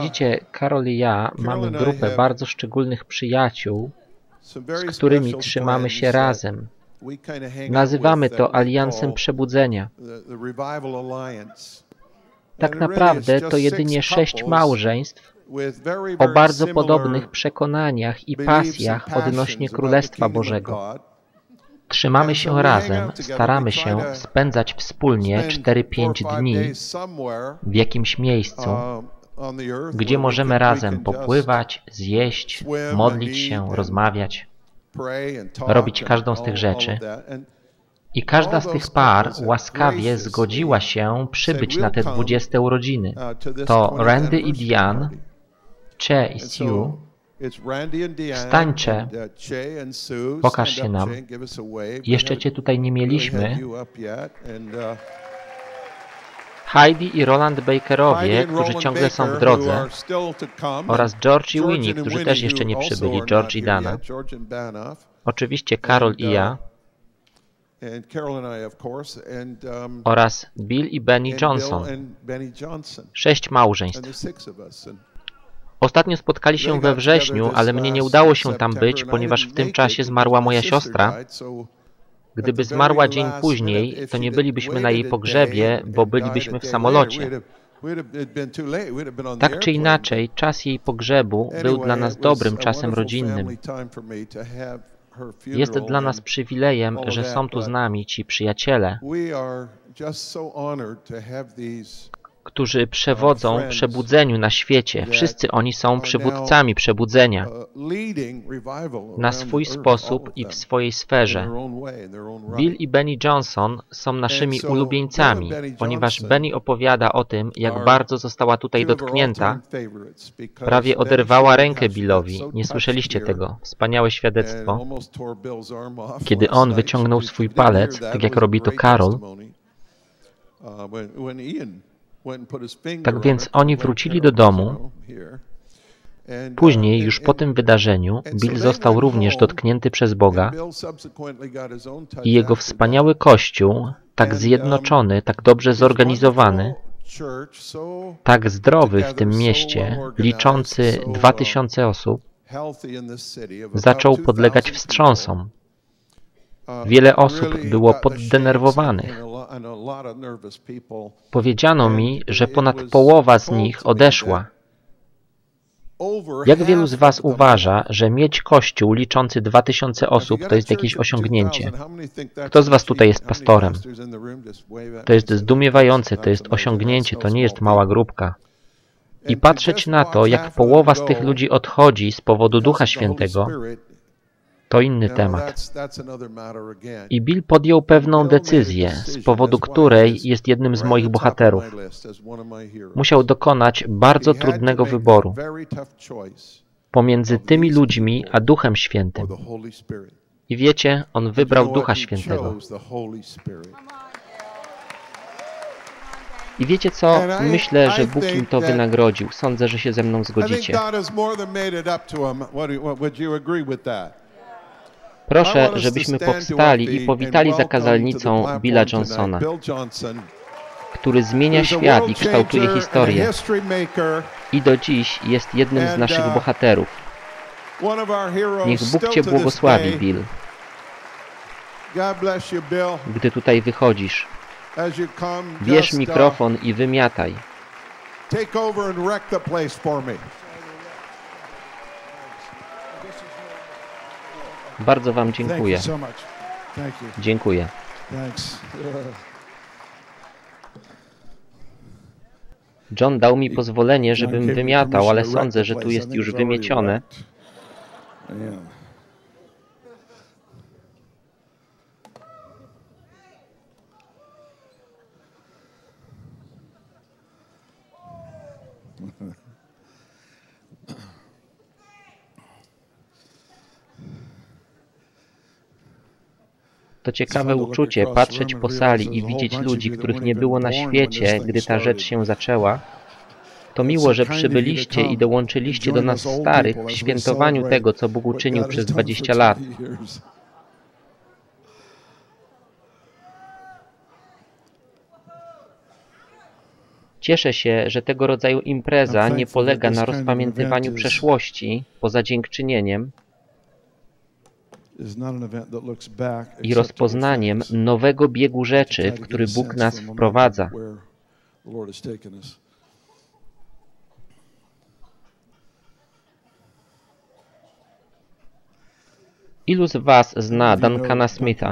Widzicie, Karol i ja mamy grupę bardzo szczególnych przyjaciół, z którymi trzymamy się razem. Nazywamy to Aliansem Przebudzenia. Tak naprawdę to jedynie sześć małżeństw o bardzo podobnych przekonaniach i pasjach odnośnie Królestwa Bożego. Trzymamy się razem, staramy się spędzać wspólnie Spend 4-5 four or five dni w jakimś miejscu, um, gdzie możemy razem popływać, zjeść, modlić się, rozmawiać. robić każdą z tych rzeczy. I każda z tych par łaskawie zgodziła się przybyć na te 20 urodziny. uh, to this To 20th Randy i Diane. Cze i Sue uh, Sue. Pokaż się nam. Jeszcze Cię tutaj nie mieliśmy. uh, Heidi i Roland Bakerowie, którzy ciągle są w drodze, oraz George i Winnie, którzy też jeszcze nie przybyli, George i Dana. Oczywiście Karol i ja course, and, um, oraz Bill i Benny Johnson. Sześć małżeństw. Ostatnio spotkali się we wrześniu, ale mnie nie udało się tam być, ponieważ w tym czasie zmarła moja siostra. Gdyby zmarła dzień później, to nie bylibyśmy na jej pogrzebie, bo bylibyśmy w samolocie. Tak czy inaczej, czas jej pogrzebu był dla nas dobrym czasem rodzinnym. Jest dla nas przywilejem, że są tu z nami ci przyjaciele, którzy przewodzą przebudzeniu na świecie. Wszyscy oni są przywódcami przebudzenia na swój sposób i w swojej sferze. Bill i Benny Johnson są naszymi ulubieńcami, ponieważ Benny opowiada o tym, jak bardzo została tutaj dotknięta. Prawie oderwała rękę Billowi. Nie słyszeliście tego. Wspaniałe świadectwo. Kiedy on wyciągnął swój palec, tak jak robi to Karol, tak więc oni wrócili do domu. Później, już po tym wydarzeniu, Bill został również dotknięty przez Boga i jego wspaniały kościół, tak zjednoczony, tak dobrze zorganizowany, tak zdrowy w tym mieście, liczący 2000 osób, zaczął podlegać wstrząsom. Wiele osób było poddenerwowanych. Powiedziano mi, że ponad połowa z nich odeszła. Jak wielu z Was uważa, że mieć kościół liczący 2000 osób to jest jakieś osiągnięcie? Kto z Was tutaj jest pastorem? To jest zdumiewające, to jest osiągnięcie, to nie jest mała grupka. I patrzeć na to, jak połowa z tych ludzi odchodzi z powodu Ducha Świętego, to inny temat. I Bill podjął pewną decyzję, z powodu której jest jednym z moich bohaterów. Musiał dokonać bardzo trudnego wyboru pomiędzy tymi ludźmi a Duchem Świętym. I wiecie, on wybrał Ducha Świętego. I wiecie co? Myślę, że Bóg im to wynagrodził. Sądzę, że się ze mną zgodzicie. Proszę, żebyśmy powstali i powitali za kazalnicą Billa Johnsona, który zmienia świat i kształtuje historię i do dziś jest jednym z naszych bohaterów. Niech Bóg Cię błogosławi, Bill. Gdy tutaj wychodzisz, bierz mikrofon i wymiataj. Take over and wreck the place for me. Bardzo Wam dziękuję. Dziękuję. John dał mi pozwolenie, żebym wymiatał, ale sądzę, że tu jest już wymiecione. To ciekawe uczucie patrzeć po sali i widzieć ludzi, których nie było na świecie, gdy ta rzecz się zaczęła. To miło, że przybyliście i dołączyliście do nas starych w świętowaniu tego, co Bóg uczynił przez 20 lat. Cieszę się, że tego rodzaju impreza nie polega na rozpamiętywaniu przeszłości poza dziękczynieniem i rozpoznaniem nowego biegu rzeczy, w który Bóg nas wprowadza. Ilu z Was zna Duncana Smitha?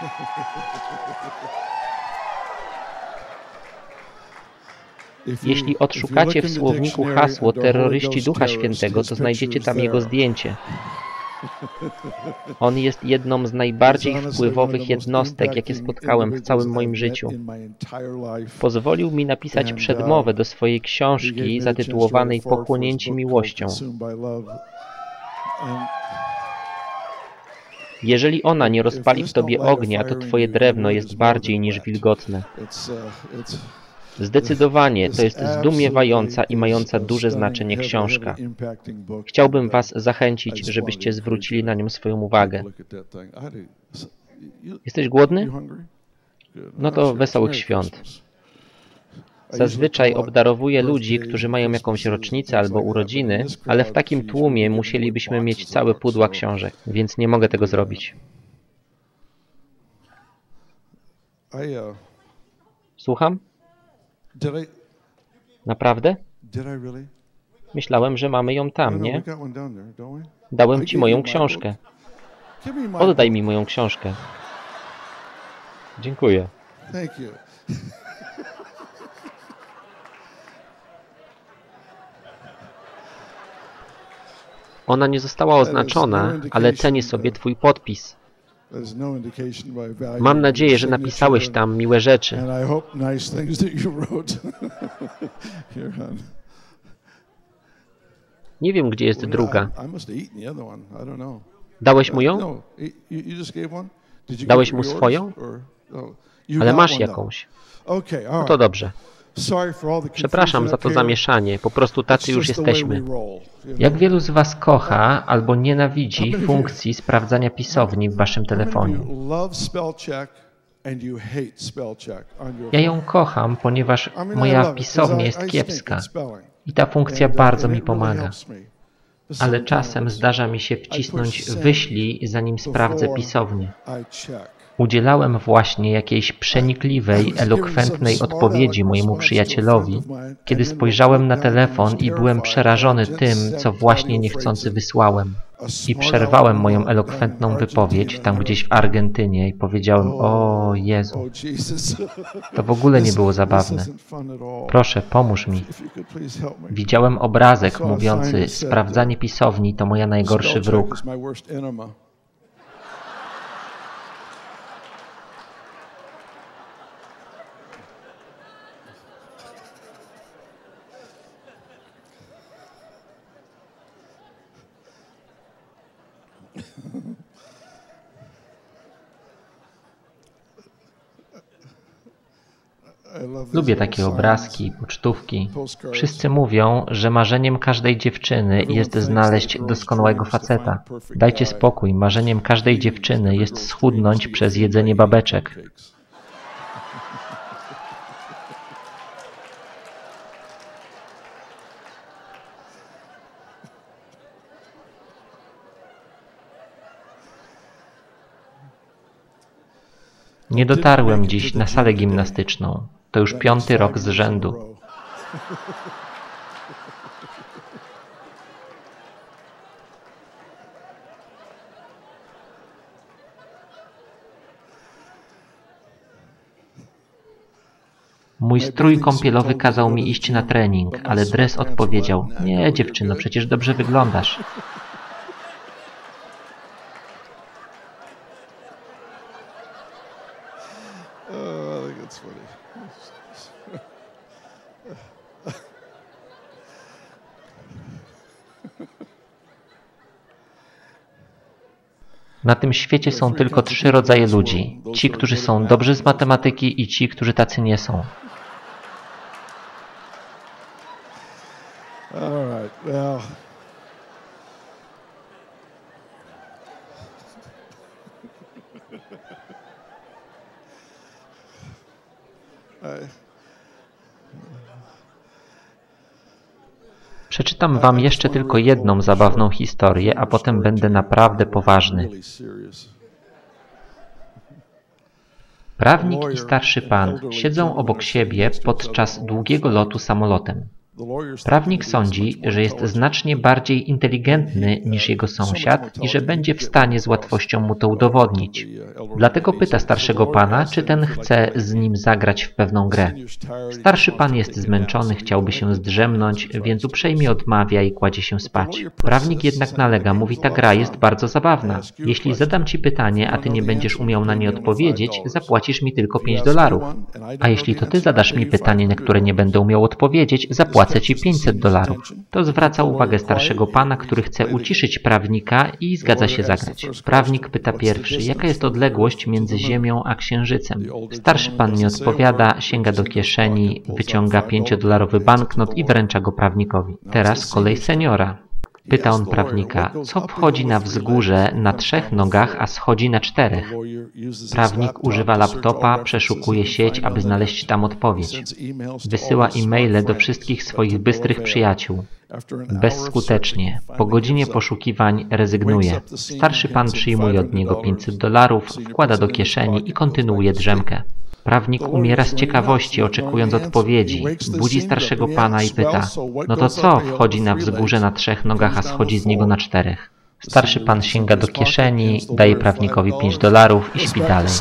Jeśli odszukacie w słowniku hasło terroryści Ducha Świętego, to znajdziecie tam jego zdjęcie. On jest jedną z najbardziej wpływowych jednostek, jakie spotkałem w całym moim życiu. Pozwolił mi napisać przedmowę do swojej książki zatytułowanej Pochłonięci miłością. Jeżeli ona nie rozpali w tobie ognia, to twoje drewno jest bardziej niż wilgotne. Zdecydowanie to jest zdumiewająca i mająca duże znaczenie książka. Chciałbym Was zachęcić, żebyście zwrócili na nią swoją uwagę. Jesteś głodny? No to wesołych świąt. Zazwyczaj obdarowuję ludzi, którzy mają jakąś rocznicę albo urodziny, ale w takim tłumie musielibyśmy mieć całe pudła książek, więc nie mogę tego zrobić. Słucham? Naprawdę? Myślałem, że mamy ją tam, no, nie? Dałem ci moją książkę. Oddaj mi moją książkę. Dziękuję. Ona nie została oznaczona, ale cenię sobie twój podpis. No Mam nadzieję, że napisałeś tam miłe rzeczy. Nie wiem, gdzie jest druga. Dałeś mu ją? No, Dałeś mu swoją? Ale masz jakąś. No to dobrze. Przepraszam za to zamieszanie, po prostu tacy już jesteśmy. Jak wielu z Was kocha albo nienawidzi funkcji sprawdzania pisowni w Waszym telefonie? Ja ją kocham, ponieważ moja pisownia jest kiepska i ta funkcja bardzo mi pomaga. Ale czasem zdarza mi się wcisnąć wyślij, zanim sprawdzę pisownię. Udzielałem właśnie jakiejś przenikliwej, elokwentnej odpowiedzi mojemu przyjacielowi, kiedy spojrzałem na telefon i byłem przerażony tym, co właśnie niechcący wysłałem. I przerwałem moją elokwentną wypowiedź tam gdzieś w Argentynie i powiedziałem, o Jezu, to w ogóle nie było zabawne. Proszę, pomóż mi. Widziałem obrazek mówiący, sprawdzanie pisowni to moja najgorszy wróg. Lubię takie obrazki, pocztówki. Wszyscy mówią, że marzeniem każdej dziewczyny jest znaleźć doskonałego faceta. Dajcie spokój, marzeniem każdej dziewczyny jest schudnąć przez jedzenie babeczek. Nie dotarłem dziś na salę gimnastyczną. To już piąty rok z rzędu. Mój strój kąpielowy kazał mi iść na trening, ale dres odpowiedział: Nie, dziewczyno, przecież dobrze wyglądasz. Na tym świecie są tylko trzy rodzaje ludzi. Ci, którzy są dobrzy z matematyki i ci, którzy tacy nie są. Przeczytam wam jeszcze tylko jedną zabawną historię, a potem będę naprawdę poważny. Prawnik i starszy pan siedzą obok siebie podczas długiego lotu samolotem. Prawnik sądzi, że jest znacznie bardziej inteligentny niż jego sąsiad i że będzie w stanie z łatwością mu to udowodnić. Dlatego pyta starszego pana, czy ten chce z nim zagrać w pewną grę. Starszy pan jest zmęczony, chciałby się zdrzemnąć, więc uprzejmie odmawia i kładzie się spać. Prawnik jednak nalega, mówi, ta gra jest bardzo zabawna. Jeśli zadam ci pytanie, a ty nie będziesz umiał na nie odpowiedzieć, zapłacisz mi tylko 5 dolarów. A jeśli to ty zadasz mi pytanie, na które nie będę umiał odpowiedzieć, zapłacę zapłacę ci 500 dolarów. To zwraca uwagę starszego pana, który chce uciszyć prawnika i zgadza się zagrać. Prawnik pyta pierwszy, jaka jest odległość między Ziemią a Księżycem. Starszy pan nie odpowiada, sięga do kieszeni, wyciąga 5-dolarowy banknot i wręcza go prawnikowi. Teraz kolej seniora. Pyta on prawnika, co wchodzi na wzgórze na trzech nogach, a schodzi na czterech? Prawnik używa laptopa, przeszukuje sieć, aby znaleźć tam odpowiedź. Wysyła e-maile do wszystkich swoich bystrych przyjaciół. Bezskutecznie. Po godzinie poszukiwań rezygnuje. Starszy pan przyjmuje od niego 500 dolarów, wkłada do kieszeni i kontynuuje drzemkę. Prawnik umiera z ciekawości, oczekując odpowiedzi. Budzi starszego pana i pyta, no to co wchodzi na wzgórze na trzech nogach, a schodzi z niego na czterech? Starszy pan sięga do kieszeni, daje prawnikowi pięć dolarów i śpi dalej.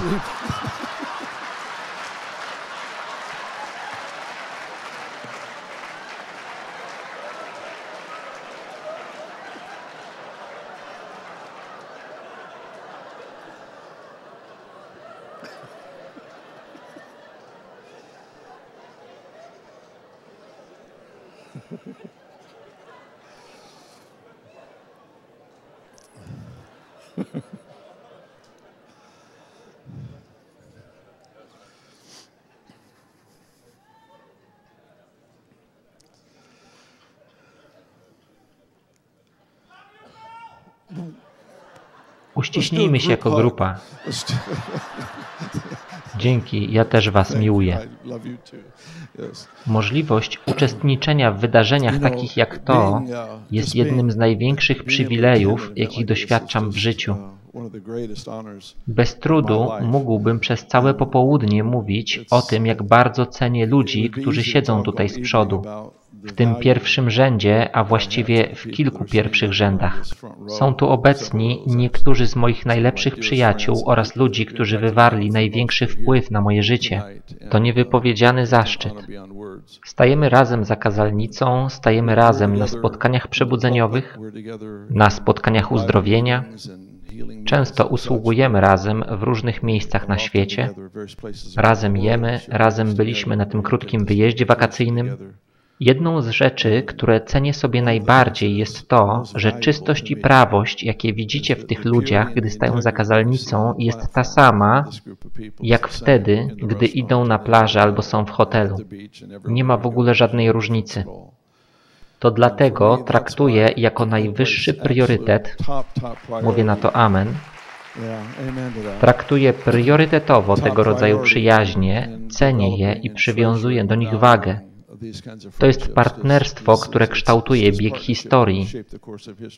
Uściśnijmy się jako grupa. Dzięki, ja też Was miłuję. Możliwość uczestniczenia w wydarzeniach takich jak to jest jednym z największych przywilejów, jakich doświadczam w życiu. Bez trudu mógłbym przez całe popołudnie mówić o tym, jak bardzo cenię ludzi, którzy siedzą tutaj z przodu w tym pierwszym rzędzie, a właściwie w kilku pierwszych rzędach. Są tu obecni niektórzy z moich najlepszych przyjaciół oraz ludzi, którzy wywarli największy wpływ na moje życie. To niewypowiedziany zaszczyt. Stajemy razem za kazalnicą, stajemy razem na spotkaniach przebudzeniowych, na spotkaniach uzdrowienia, Często usługujemy razem w różnych miejscach na świecie. Razem jemy, razem byliśmy na tym krótkim wyjeździe wakacyjnym. Jedną z rzeczy, które cenię sobie najbardziej jest to, że czystość i prawość, jakie widzicie w tych ludziach, gdy stają za kazalnicą, jest ta sama, jak wtedy, gdy idą na plażę albo są w hotelu. Nie ma w ogóle żadnej różnicy. To dlatego traktuję jako najwyższy priorytet, mówię na to amen, traktuję priorytetowo tego rodzaju przyjaźnie, cenię je i przywiązuję do nich wagę. To jest partnerstwo, które kształtuje bieg historii.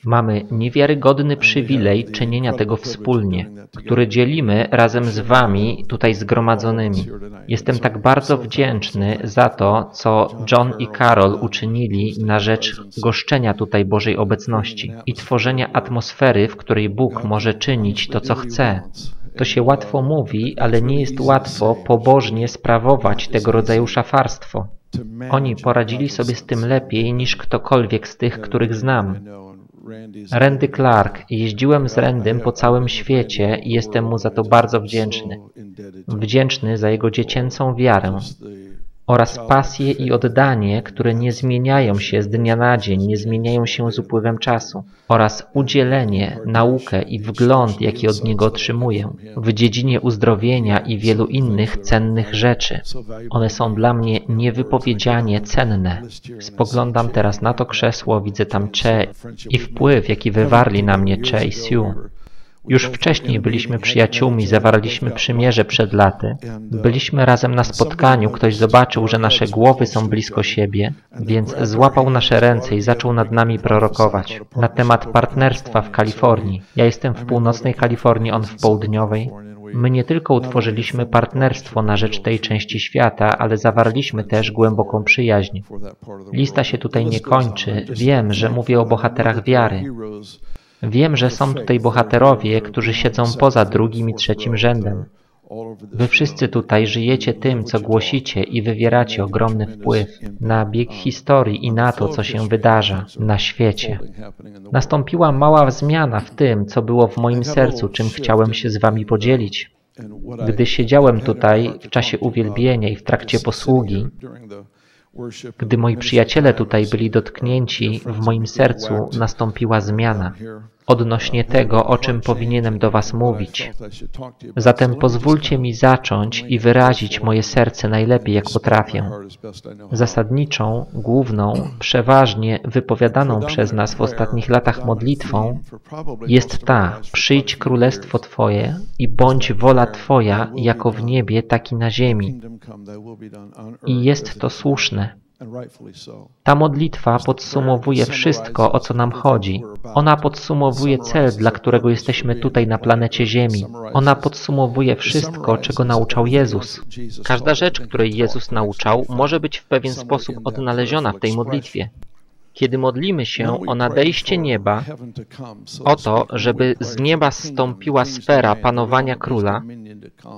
Mamy niewiarygodny przywilej czynienia tego wspólnie, który dzielimy razem z Wami tutaj zgromadzonymi. Jestem tak bardzo wdzięczny za to, co John i Carol uczynili na rzecz goszczenia tutaj Bożej obecności i tworzenia atmosfery, w której Bóg może czynić to, co chce. To się łatwo mówi, ale nie jest łatwo pobożnie sprawować tego rodzaju szafarstwo. Oni poradzili sobie z tym lepiej niż ktokolwiek z tych, których znam. Randy Clark. Jeździłem z Randym po całym świecie i jestem mu za to bardzo wdzięczny. Wdzięczny za jego dziecięcą wiarę, oraz pasję i oddanie, które nie zmieniają się z dnia na dzień, nie zmieniają się z upływem czasu, oraz udzielenie, naukę i wgląd, jaki od niego otrzymuję w dziedzinie uzdrowienia i wielu innych cennych rzeczy. One są dla mnie niewypowiedzianie cenne. Spoglądam teraz na to krzesło, widzę tam Cze i wpływ, jaki wywarli na mnie Cze i Sue. Już wcześniej byliśmy przyjaciółmi, zawarliśmy przymierze przed laty. Byliśmy razem na spotkaniu, ktoś zobaczył, że nasze głowy są blisko siebie, więc złapał nasze ręce i zaczął nad nami prorokować na temat partnerstwa w Kalifornii. Ja jestem w północnej Kalifornii, on w południowej. My nie tylko utworzyliśmy partnerstwo na rzecz tej części świata, ale zawarliśmy też głęboką przyjaźń. Lista się tutaj nie kończy. Wiem, że mówię o bohaterach wiary. Wiem, że są tutaj bohaterowie, którzy siedzą poza drugim i trzecim rzędem. Wy wszyscy tutaj żyjecie tym, co głosicie i wywieracie ogromny wpływ na bieg historii i na to, co się wydarza na świecie. Nastąpiła mała zmiana w tym, co było w moim sercu, czym chciałem się z wami podzielić. Gdy siedziałem tutaj w czasie uwielbienia i w trakcie posługi, gdy moi przyjaciele tutaj byli dotknięci, w moim sercu nastąpiła zmiana odnośnie tego, o czym powinienem do Was mówić. Zatem pozwólcie mi zacząć i wyrazić moje serce najlepiej, jak potrafię. Zasadniczą, główną, przeważnie wypowiadaną przez nas w ostatnich latach modlitwą jest ta: Przyjdź królestwo Twoje i bądź wola Twoja, jako w niebie, tak i na ziemi. I jest to słuszne. Ta modlitwa podsumowuje wszystko, o co nam chodzi. Ona podsumowuje cel, dla którego jesteśmy tutaj na planecie Ziemi. Ona podsumowuje wszystko, czego nauczał Jezus. Każda rzecz, której Jezus nauczał, może być w pewien sposób odnaleziona w tej modlitwie. Kiedy modlimy się o nadejście nieba, o to, żeby z nieba zstąpiła sfera panowania króla,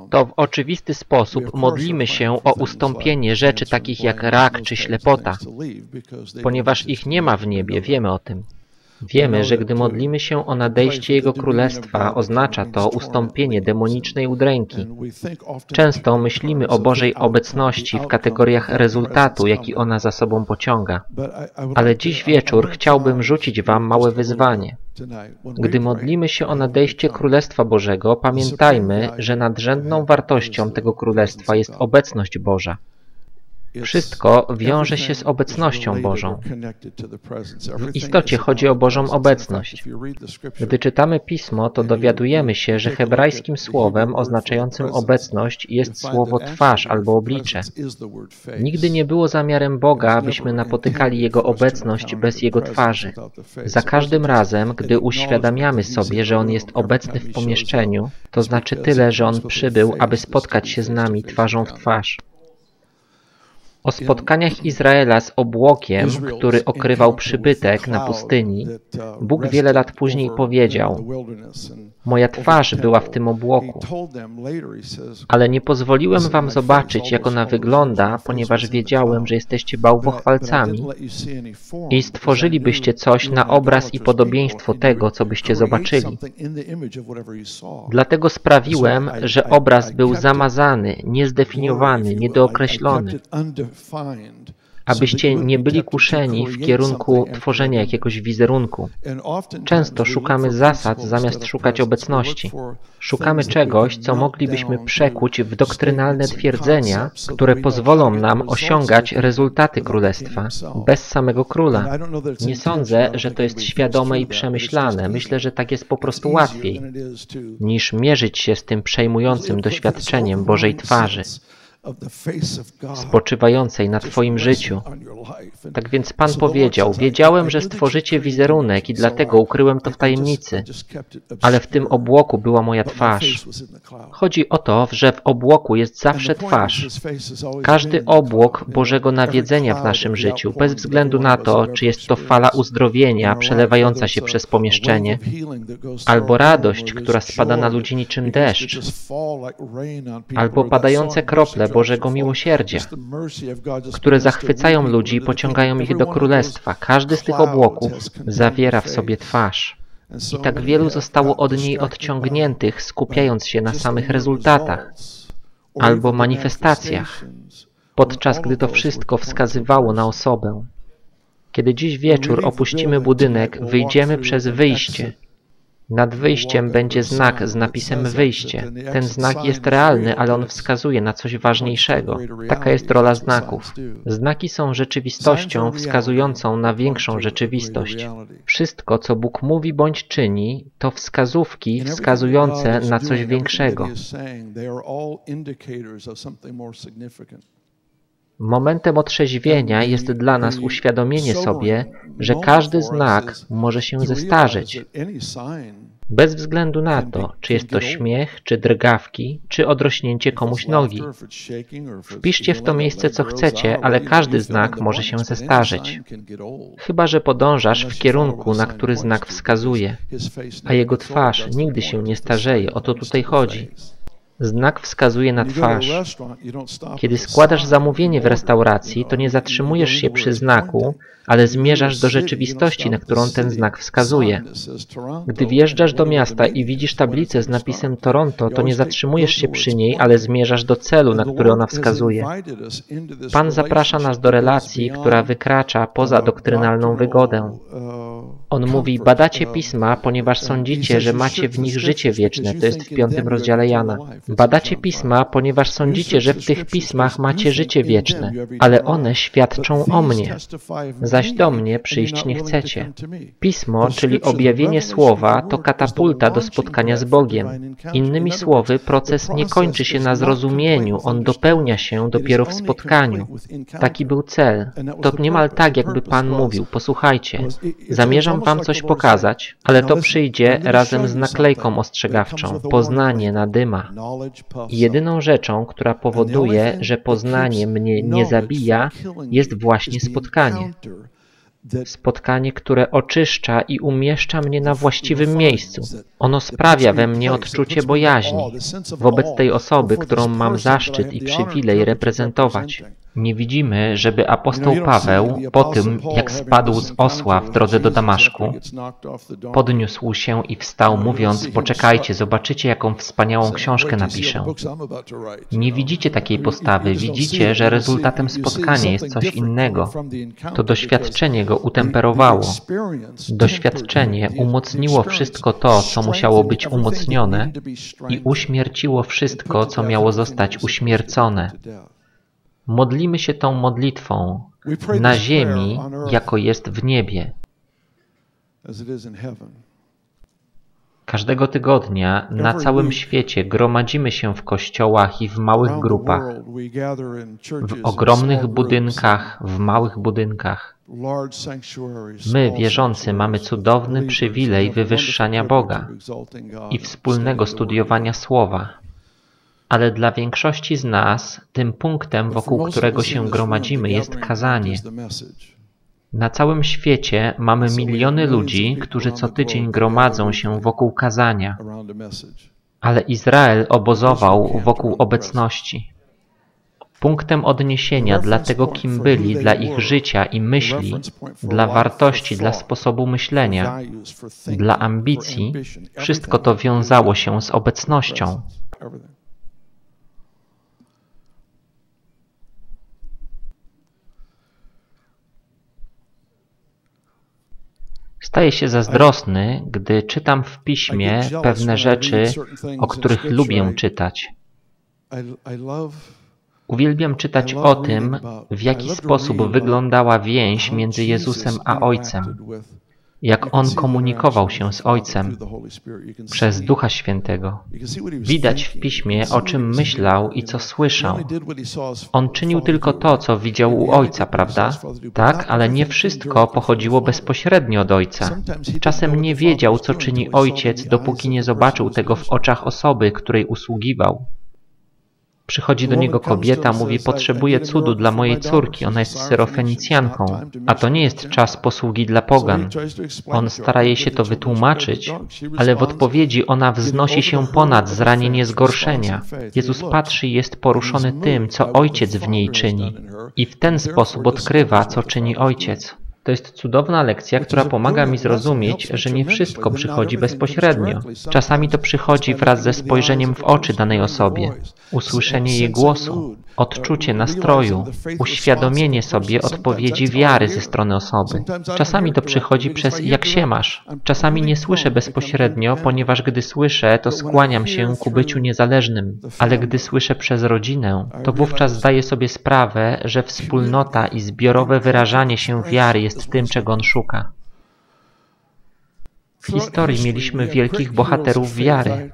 to w oczywisty sposób modlimy się o ustąpienie rzeczy takich jak rak czy ślepota, ponieważ ich nie ma w niebie, wiemy o tym. Wiemy, że gdy modlimy się o nadejście Jego Królestwa, oznacza to ustąpienie demonicznej udręki. Często myślimy o Bożej obecności w kategoriach rezultatu, jaki ona za sobą pociąga. Ale dziś wieczór chciałbym rzucić Wam małe wyzwanie. Gdy modlimy się o nadejście Królestwa Bożego, pamiętajmy, że nadrzędną wartością tego Królestwa jest obecność Boża. Wszystko wiąże się z obecnością Bożą. W istocie chodzi o Bożą obecność. Gdy czytamy Pismo, to dowiadujemy się, że hebrajskim słowem oznaczającym obecność jest słowo twarz albo oblicze. Nigdy nie było zamiarem Boga, abyśmy napotykali Jego obecność bez Jego twarzy. Za każdym razem, gdy uświadamiamy sobie, że On jest obecny w pomieszczeniu, to znaczy tyle, że On przybył, aby spotkać się z nami twarzą w twarz. O spotkaniach Izraela z obłokiem, który okrywał przybytek na pustyni, Bóg wiele lat później powiedział: Moja twarz była w tym obłoku, ale nie pozwoliłem wam zobaczyć, jak ona wygląda, ponieważ wiedziałem, że jesteście bałwochwalcami i stworzylibyście coś na obraz i podobieństwo tego, co byście zobaczyli. Dlatego sprawiłem, że obraz był zamazany, niezdefiniowany, niedookreślony abyście nie byli kuszeni w kierunku tworzenia jakiegoś wizerunku. Często szukamy zasad zamiast szukać obecności. Szukamy czegoś, co moglibyśmy przekuć w doktrynalne twierdzenia, które pozwolą nam osiągać rezultaty królestwa bez samego króla. Nie sądzę, że to jest świadome i przemyślane. Myślę, że tak jest po prostu łatwiej, niż mierzyć się z tym przejmującym doświadczeniem Bożej twarzy spoczywającej na Twoim życiu. Tak więc Pan powiedział, wiedziałem, że stworzycie wizerunek i dlatego ukryłem to w tajemnicy, ale w tym obłoku była moja twarz. Chodzi o to, że w obłoku jest zawsze twarz. Każdy obłok Bożego nawiedzenia w naszym życiu, bez względu na to, czy jest to fala uzdrowienia przelewająca się przez pomieszczenie, albo radość, która spada na ludzi niczym deszcz, albo padające krople Bożego miłosierdzia, które zachwycają ludzi i pociągają ich do królestwa. Każdy z tych obłoków zawiera w sobie twarz. I tak wielu zostało od niej odciągniętych, skupiając się na samych rezultatach albo manifestacjach, podczas gdy to wszystko wskazywało na osobę. Kiedy dziś wieczór opuścimy budynek, wyjdziemy przez wyjście Nad wyjściem będzie znak z napisem wyjście. Ten znak jest realny, ale on wskazuje na coś ważniejszego. Taka jest rola znaków. Znaki są rzeczywistością wskazującą na większą rzeczywistość. Wszystko, co Bóg mówi bądź czyni, to wskazówki wskazujące na coś większego. Momentem otrzeźwienia jest dla nas uświadomienie sobie, że każdy znak może się zestarzeć. Bez względu na to, czy jest to śmiech, czy drgawki, czy odrośnięcie komuś nogi. Wpiszcie w to miejsce co chcecie, ale każdy znak może się zestarzeć. Chyba, że podążasz w kierunku, na który znak wskazuje, a jego twarz nigdy się nie starzeje, o to tutaj chodzi. Znak wskazuje na twarz. Kiedy składasz zamówienie w restauracji, to nie zatrzymujesz się przy znaku, ale zmierzasz do rzeczywistości, na którą ten znak wskazuje. Gdy wjeżdżasz do miasta i widzisz tablicę z napisem Toronto, to nie zatrzymujesz się przy niej, ale zmierzasz do celu, na który ona wskazuje. Pan zaprasza nas do relacji, która wykracza poza doktrynalną wygodę. On mówi, badacie pisma, ponieważ sądzicie, że macie w nich życie wieczne. To jest w piątym rozdziale Jana. Badacie pisma, ponieważ sądzicie, że w tych pismach macie życie wieczne, ale one świadczą o mnie zaś do mnie przyjść nie chcecie. Pismo, czyli objawienie słowa, to katapulta do spotkania z Bogiem. Innymi słowy, proces nie kończy się na zrozumieniu, on dopełnia się dopiero w spotkaniu. Taki był cel. To niemal tak, jakby Pan mówił, posłuchajcie, zamierzam Wam coś pokazać, ale to przyjdzie razem z naklejką ostrzegawczą, poznanie na dyma. jedyną rzeczą, która powoduje, że poznanie mnie nie zabija, jest właśnie spotkanie. Spotkanie, które oczyszcza i umieszcza mnie na właściwym miejscu. Ono sprawia we mnie odczucie bojaźni wobec tej osoby, którą mam zaszczyt i przywilej reprezentować. Nie widzimy, żeby apostoł Paweł po tym, jak spadł z osła w drodze do Damaszku, podniósł się i wstał, mówiąc: Poczekajcie, zobaczycie, jaką wspaniałą książkę napiszę. Nie widzicie takiej postawy, widzicie, że rezultatem spotkania jest coś innego. To doświadczenie go utemperowało. Doświadczenie umocniło wszystko to, co musiało być umocnione, i uśmierciło wszystko, co miało zostać uśmiercone. Modlimy się tą modlitwą na ziemi, jako jest w niebie. Każdego tygodnia na całym świecie gromadzimy się w kościołach i w małych grupach, w ogromnych budynkach, w małych budynkach. My, wierzący, mamy cudowny przywilej wywyższania Boga i wspólnego studiowania Słowa ale dla większości z nas tym punktem, wokół którego się gromadzimy, jest kazanie. Na całym świecie mamy miliony ludzi, którzy co tydzień gromadzą się wokół kazania, ale Izrael obozował wokół obecności. Punktem odniesienia dla tego, kim byli, dla ich życia i myśli, dla wartości, dla sposobu myślenia, dla ambicji, wszystko to wiązało się z obecnością. Staję się zazdrosny, gdy czytam w piśmie pewne rzeczy, o których lubię czytać. Uwielbiam czytać o tym, w jaki sposób wyglądała więź między Jezusem a Ojcem jak On komunikował się z Ojcem przez Ducha Świętego. Widać w Piśmie, o czym myślał i co słyszał. On czynił tylko to, co widział u Ojca, prawda? Tak, ale nie wszystko pochodziło bezpośrednio od Ojca. Czasem nie wiedział, co czyni Ojciec, dopóki nie zobaczył tego w oczach osoby, której usługiwał. Przychodzi do niego kobieta, mówi, potrzebuję cudu dla mojej córki, ona jest syrofenicjanką, a to nie jest czas posługi dla pogan. On stara jej się to wytłumaczyć, ale w odpowiedzi ona wznosi się ponad zranienie zgorszenia. Jezus patrzy i jest poruszony tym, co Ojciec w niej czyni. i w ten sposób odkrywa, co czyni Ojciec. To jest cudowna lekcja, która pomaga mi zrozumieć, że nie wszystko przychodzi bezpośrednio. Czasami to przychodzi wraz ze spojrzeniem w oczy danej osobie. Usłyszenie jej głosu, odczucie nastroju, uświadomienie sobie odpowiedzi wiary ze strony osoby. Czasami to przychodzi przez jak się masz. Czasami nie słyszę bezpośrednio, ponieważ gdy słyszę, to skłaniam się ku byciu niezależnym, ale gdy słyszę przez rodzinę, to wówczas zdaję sobie sprawę, że wspólnota i zbiorowe wyrażanie się wiary jest tym, czego on szuka. W historii mieliśmy wielkich bohaterów wiary.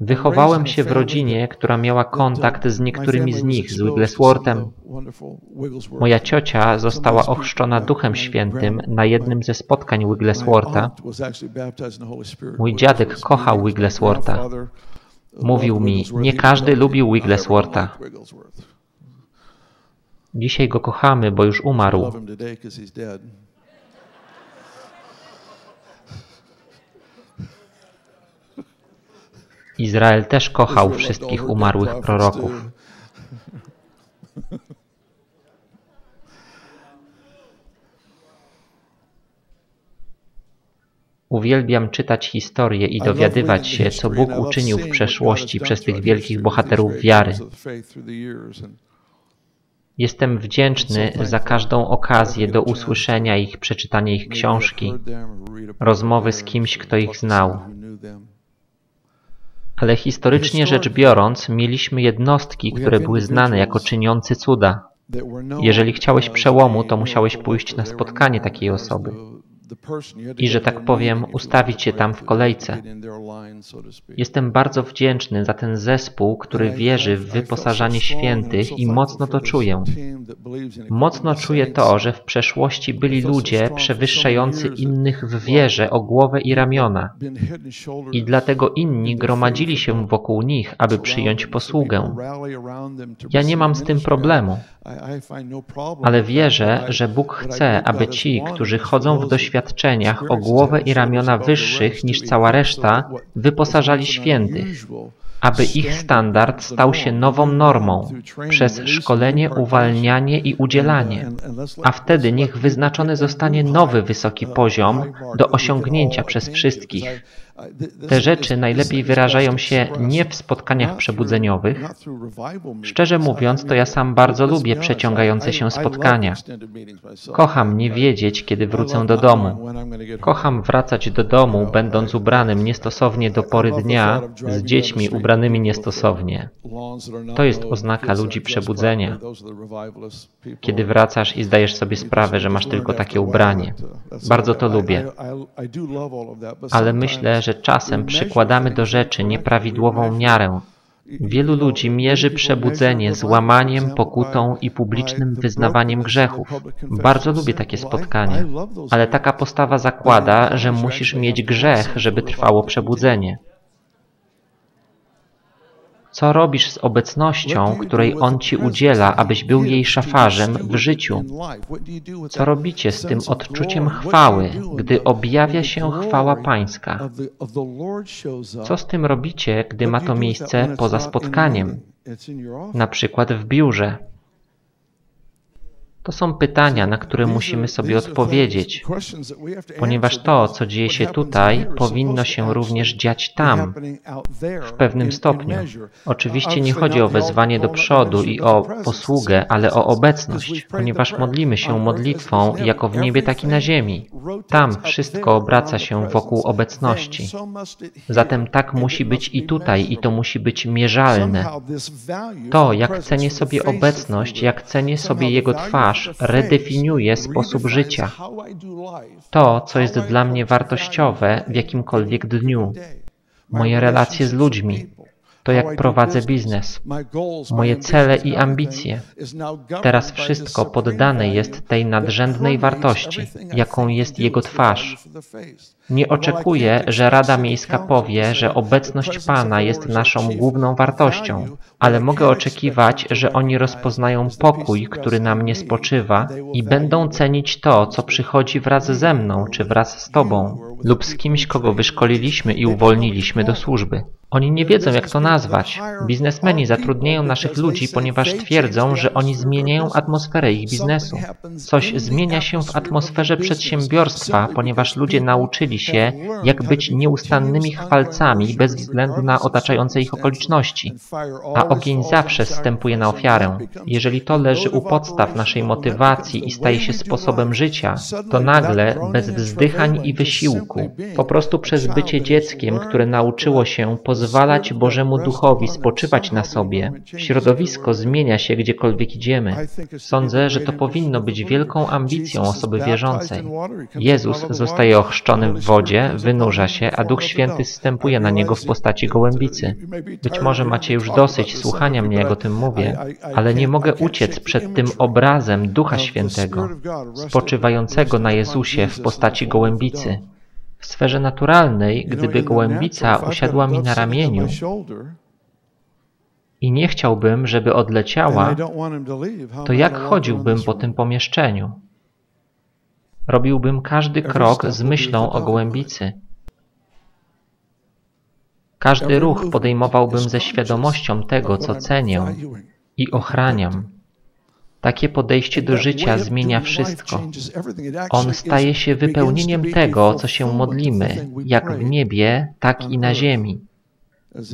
Wychowałem się w rodzinie, która miała kontakt z niektórymi z nich, z Wigglesworthem. Moja ciocia została ochrzczona Duchem Świętym na jednym ze spotkań Wiggleswortha. Mój dziadek kochał Wiggleswortha. Mówił mi, nie każdy lubił Wiggleswortha. Dzisiaj go kochamy, bo już umarł. Izrael też kochał wszystkich umarłych proroków. Uwielbiam czytać historię i dowiadywać się, co Bóg uczynił w przeszłości przez tych wielkich bohaterów wiary. Jestem wdzięczny za każdą okazję do usłyszenia ich, przeczytania ich książki, rozmowy z kimś, kto ich znał. Ale historycznie rzecz biorąc, mieliśmy jednostki, które były znane jako czyniący cuda. Jeżeli chciałeś przełomu, to musiałeś pójść na spotkanie takiej osoby i, że tak powiem, ustawić się tam w kolejce. Jestem bardzo wdzięczny za ten zespół, który wierzy w wyposażanie świętych i mocno to czuję. Mocno czuję to, że w przeszłości byli ludzie przewyższający innych w wierze o głowę i ramiona i dlatego inni gromadzili się wokół nich, aby przyjąć posługę. Ja nie mam z tym problemu. No Ale wierzę, że Bóg chce, aby ci, którzy chodzą w doświadczeniach o głowę i ramiona wyższych niż cała reszta, wyposażali świętych, aby ich standard stał się nową normą przez szkolenie, uwalnianie i udzielanie, a wtedy niech wyznaczony zostanie nowy wysoki poziom do osiągnięcia przez wszystkich, te rzeczy najlepiej wyrażają się nie w spotkaniach przebudzeniowych. Szczerze mówiąc, to ja sam bardzo lubię przeciągające się spotkania. Kocham nie wiedzieć, kiedy wrócę do domu. Kocham wracać do domu, będąc ubranym niestosownie do pory dnia, z dziećmi ubranymi niestosownie. To jest oznaka ludzi przebudzenia. Kiedy wracasz i zdajesz sobie sprawę, że masz tylko takie ubranie. Bardzo to lubię. Ale myślę, że że czasem przykładamy do rzeczy nieprawidłową miarę. Wielu ludzi mierzy przebudzenie złamaniem, pokutą i publicznym wyznawaniem grzechów. Bardzo lubię takie spotkania, ale taka postawa zakłada, że musisz mieć grzech, żeby trwało przebudzenie. Co robisz z obecnością, której On Ci udziela, abyś był jej szafarzem w życiu? Co robicie z tym odczuciem chwały, gdy objawia się chwała Pańska? Co z tym robicie, gdy ma to miejsce poza spotkaniem, na przykład w biurze? To są pytania, na które musimy sobie odpowiedzieć, ponieważ to, co dzieje się tutaj, powinno się również dziać tam, w pewnym stopniu. Oczywiście nie chodzi o wezwanie do przodu i o posługę, ale o obecność, ponieważ modlimy się modlitwą jako w niebie, tak i na ziemi. Tam wszystko obraca się wokół obecności. Zatem tak musi być i tutaj, i to musi być mierzalne. To, jak cenię sobie obecność, jak cenię sobie Jego twarz, twarz redefiniuje sposób życia. To, co jest dla mnie wartościowe w jakimkolwiek dniu. Moje relacje z ludźmi, to jak prowadzę biznes, moje cele i ambicje. Teraz wszystko poddane jest tej nadrzędnej wartości, jaką jest Jego twarz. Nie oczekuję, że Rada Miejska powie, że obecność Pana jest naszą główną wartością, ale mogę oczekiwać, że oni rozpoznają pokój, który na mnie spoczywa i będą cenić to, co przychodzi wraz ze mną czy wraz z Tobą. lub z kimś, kogo wyszkoliliśmy i uwolniliśmy do służby. Oni nie wiedzą, jak to nazwać. Biznesmeni zatrudniają naszych ludzi, ponieważ twierdzą, że oni zmieniają atmosferę ich biznesu. Coś zmienia się w atmosferze przedsiębiorstwa, ponieważ ludzie nauczyli się, jak być nieustannymi chwalcami bez względu na otaczające ich okoliczności. A ogień zawsze zstępuje na ofiarę. Jeżeli to leży u podstaw naszej motywacji i staje się sposobem życia, to nagle, bez wzdychań i wysiłku, po prostu przez bycie dzieckiem, które nauczyło się pozwalać Bożemu Duchowi spoczywać na sobie, środowisko zmienia się gdziekolwiek idziemy. Sądzę, że to powinno być wielką ambicją osoby wierzącej. Jezus zostaje ochrzczony w wodzie, wynurza się, a Duch Święty zstępuje na niego w postaci gołębicy. Być może macie już dosyć słuchania mnie, jak o tym mówię, ale nie mogę uciec przed tym obrazem Ducha Świętego, spoczywającego na Jezusie w postaci gołębicy. W sferze naturalnej, gdyby gołębica usiadła mi na ramieniu i nie chciałbym, żeby odleciała, to jak chodziłbym po tym pomieszczeniu? Robiłbym każdy krok z myślą o gołębicy. Każdy ruch podejmowałbym ze świadomością tego, co cenię i ochraniam. Takie podejście do życia zmienia wszystko. On staje się wypełnieniem tego, o co się modlimy, jak w niebie, tak i na ziemi.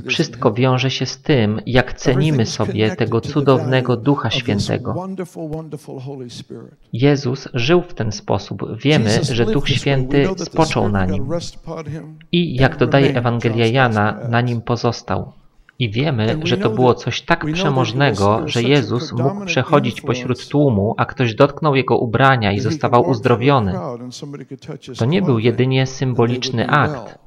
Wszystko wiąże się z tym, jak cenimy sobie tego cudownego Ducha Świętego. Jezus żył w ten sposób. Wiemy, że Duch Święty spoczął na nim. I, jak dodaje Ewangelia Jana, na nim pozostał. I wiemy, że to było coś tak przemożnego, że Jezus mógł przechodzić pośród tłumu, a ktoś dotknął jego ubrania i zostawał uzdrowiony. To nie był jedynie symboliczny akt.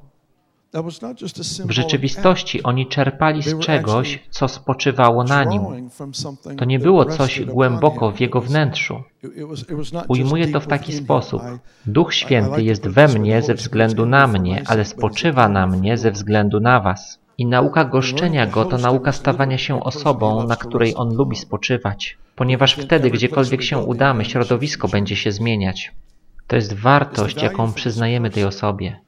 W rzeczywistości oni czerpali z czegoś, co spoczywało na nim. To nie było coś głęboko w jego wnętrzu. Ujmuję to w taki sposób. Duch Święty jest we mnie ze względu na mnie, ale spoczywa na mnie ze względu na Was. I nauka goszczenia Go to nauka stawania się osobą, na której On lubi spoczywać. Ponieważ wtedy, gdziekolwiek się udamy, środowisko będzie się zmieniać. To jest wartość, jaką przyznajemy tej osobie.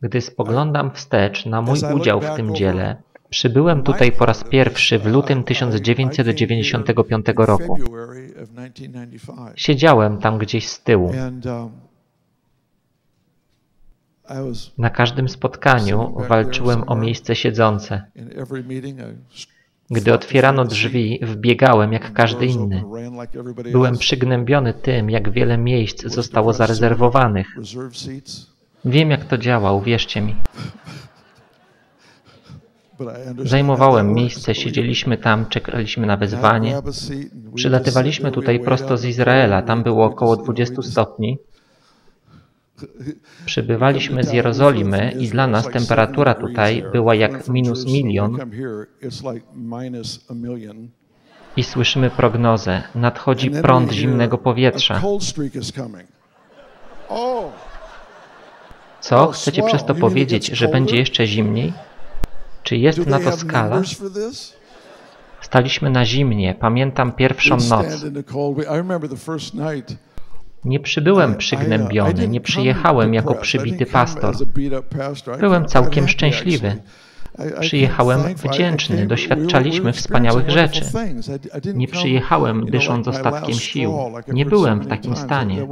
Gdy spoglądam wstecz na mój udział w tym dziele, przybyłem tutaj po raz pierwszy w lutym 1995 roku. Siedziałem tam gdzieś z tyłu. Na każdym spotkaniu walczyłem o miejsce siedzące. Gdy otwierano drzwi, wbiegałem jak każdy inny. Byłem przygnębiony tym, jak wiele miejsc zostało zarezerwowanych. Wiem, jak to działa, uwierzcie mi. Zajmowałem miejsce, siedzieliśmy tam, czekaliśmy na wezwanie. Przylatywaliśmy tutaj prosto z Izraela, tam było około 20 stopni. Przybywaliśmy z Jerozolimy i dla nas temperatura tutaj była jak minus milion. I słyszymy prognozę. Nadchodzi prąd zimnego powietrza. Co? Chcecie przez to powiedzieć, że będzie jeszcze zimniej? Czy jest na to skala? Staliśmy na zimnie. Pamiętam pierwszą noc. Nie przybyłem przygnębiony, nie przyjechałem jako przybity pastor. Byłem całkiem szczęśliwy. Przyjechałem wdzięczny, doświadczaliśmy wspaniałych rzeczy. Nie przyjechałem dysząc ostatkiem sił. Nie byłem w takim stanie,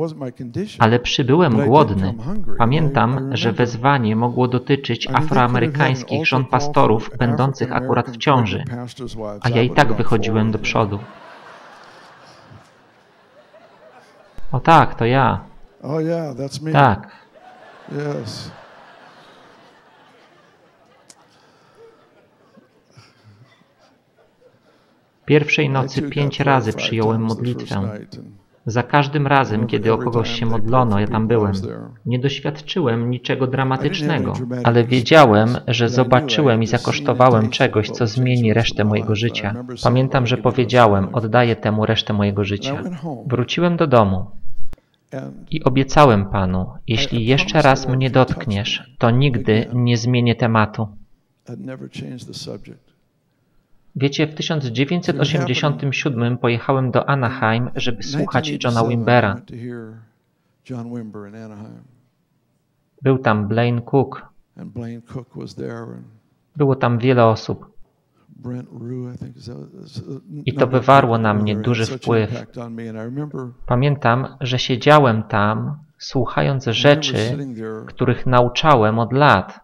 ale przybyłem głodny. Pamiętam, że wezwanie mogło dotyczyć afroamerykańskich żon pastorów będących akurat w ciąży, a ja i tak wychodziłem do przodu. O tak, to ja. Tak. Pierwszej nocy pięć razy przyjąłem modlitwę. Za każdym razem, kiedy o kogoś się modlono, ja tam byłem. Nie doświadczyłem niczego dramatycznego, ale wiedziałem, że zobaczyłem i zakosztowałem czegoś, co zmieni resztę mojego życia. Pamiętam, że powiedziałem, oddaję temu resztę mojego życia. Wróciłem do domu i obiecałem Panu, jeśli jeszcze raz mnie dotkniesz, to nigdy nie zmienię tematu. Wiecie, w 1987 pojechałem do Anaheim, żeby słuchać Johna Wimbera. Był tam Blaine Cook. Było tam wiele osób. Rue, I to wywarło na mnie duży wpływ. Pamiętam, że siedziałem tam, słuchając rzeczy, których nauczałem od lat.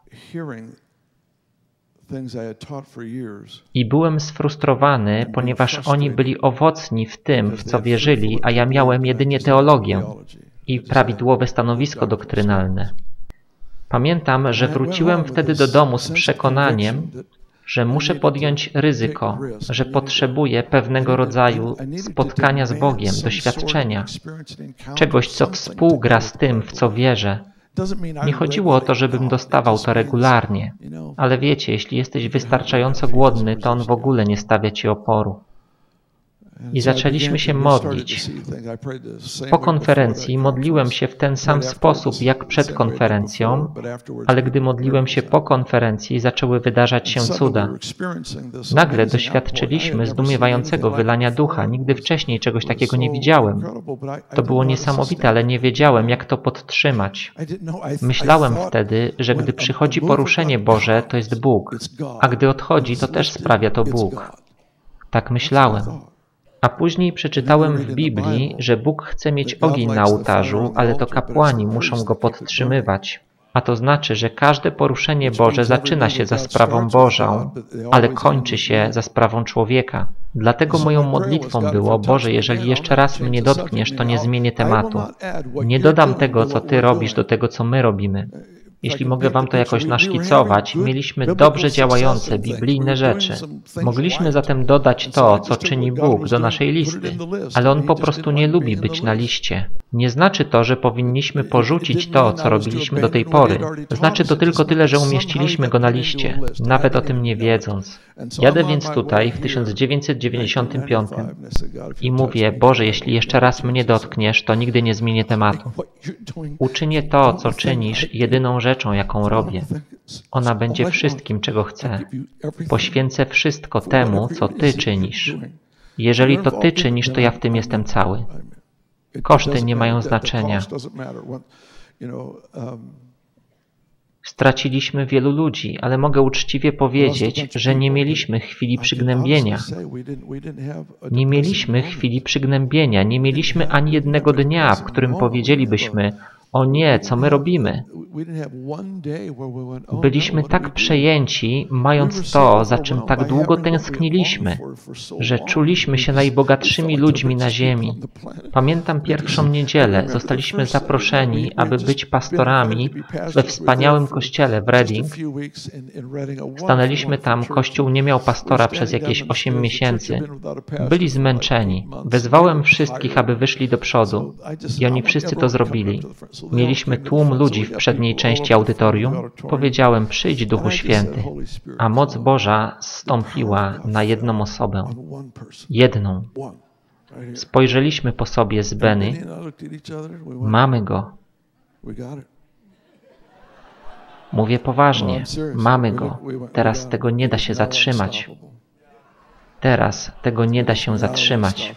I byłem sfrustrowany, ponieważ oni byli owocni w tym, w co wierzyli, a ja miałem jedynie teologię i prawidłowe stanowisko doktrynalne. Pamiętam, że wróciłem wtedy do domu z przekonaniem, że muszę podjąć ryzyko, że potrzebuję pewnego rodzaju spotkania z Bogiem, doświadczenia, czegoś, co współgra z tym, w co wierzę. Nie chodziło o to, żebym dostawał to regularnie, ale wiecie, jeśli jesteś wystarczająco głodny, to on w ogóle nie stawia ci oporu. I zaczęliśmy się modlić. Po konferencji modliłem się w ten sam sposób jak przed konferencją, ale gdy modliłem się po konferencji, zaczęły wydarzać się cuda. Nagle doświadczyliśmy zdumiewającego wylania ducha. Nigdy wcześniej czegoś takiego nie widziałem. To było niesamowite, ale nie wiedziałem, jak to podtrzymać. Myślałem wtedy, że gdy przychodzi poruszenie Boże, to jest Bóg, a gdy odchodzi, to też sprawia to Bóg. Tak myślałem. A później przeczytałem w Biblii, że Bóg chce mieć ogień na ołtarzu, ale to kapłani muszą go podtrzymywać. A to znaczy, że każde poruszenie Boże zaczyna się za sprawą Bożą, ale kończy się za sprawą człowieka. Dlatego moją modlitwą było, Boże, jeżeli jeszcze raz mnie dotkniesz, to nie zmienię tematu. Nie dodam tego, co Ty robisz, do tego, co my robimy. Jeśli mogę Wam to jakoś naszkicować, mieliśmy dobrze działające biblijne rzeczy. Mogliśmy zatem dodać to, co czyni Bóg do naszej listy, ale On po prostu nie lubi być na liście. Nie znaczy to, że powinniśmy porzucić to, co robiliśmy do tej pory. Znaczy to tylko tyle, że umieściliśmy go na liście, nawet o tym nie wiedząc. Jadę więc tutaj w 1995 i mówię, Boże, jeśli jeszcze raz mnie dotkniesz, to nigdy nie zmienię tematu. Uczynię to, co czynisz, jedyną rzeczą, jaką robię. Ona będzie wszystkim, czego chcę. Poświęcę wszystko temu, co Ty czynisz. Jeżeli to Ty czynisz, to ja w tym jestem cały. Koszty nie mają znaczenia. Straciliśmy wielu ludzi, ale mogę uczciwie powiedzieć, że nie mieliśmy chwili przygnębienia. Nie mieliśmy chwili przygnębienia, nie mieliśmy ani jednego dnia, w którym powiedzielibyśmy, o nie, co my robimy? Byliśmy tak przejęci, mając to, za czym tak długo tęskniliśmy, że czuliśmy się najbogatszymi ludźmi na ziemi. Pamiętam pierwszą niedzielę, zostaliśmy zaproszeni, aby być pastorami we wspaniałym kościele w Reading. Stanęliśmy tam, kościół nie miał pastora przez jakieś 8 miesięcy. Byli zmęczeni. Wezwałem wszystkich, aby wyszli do przodu. I oni wszyscy to zrobili. Mieliśmy tłum ludzi w przedniej części audytorium. Powiedziałem, przyjdź Duchu Święty, a moc Boża zstąpiła na jedną osobę. Jedną. Spojrzeliśmy po sobie z Benny. Mamy go. Mówię poważnie. Mamy go. Teraz tego nie da się zatrzymać. Teraz tego nie da się zatrzymać.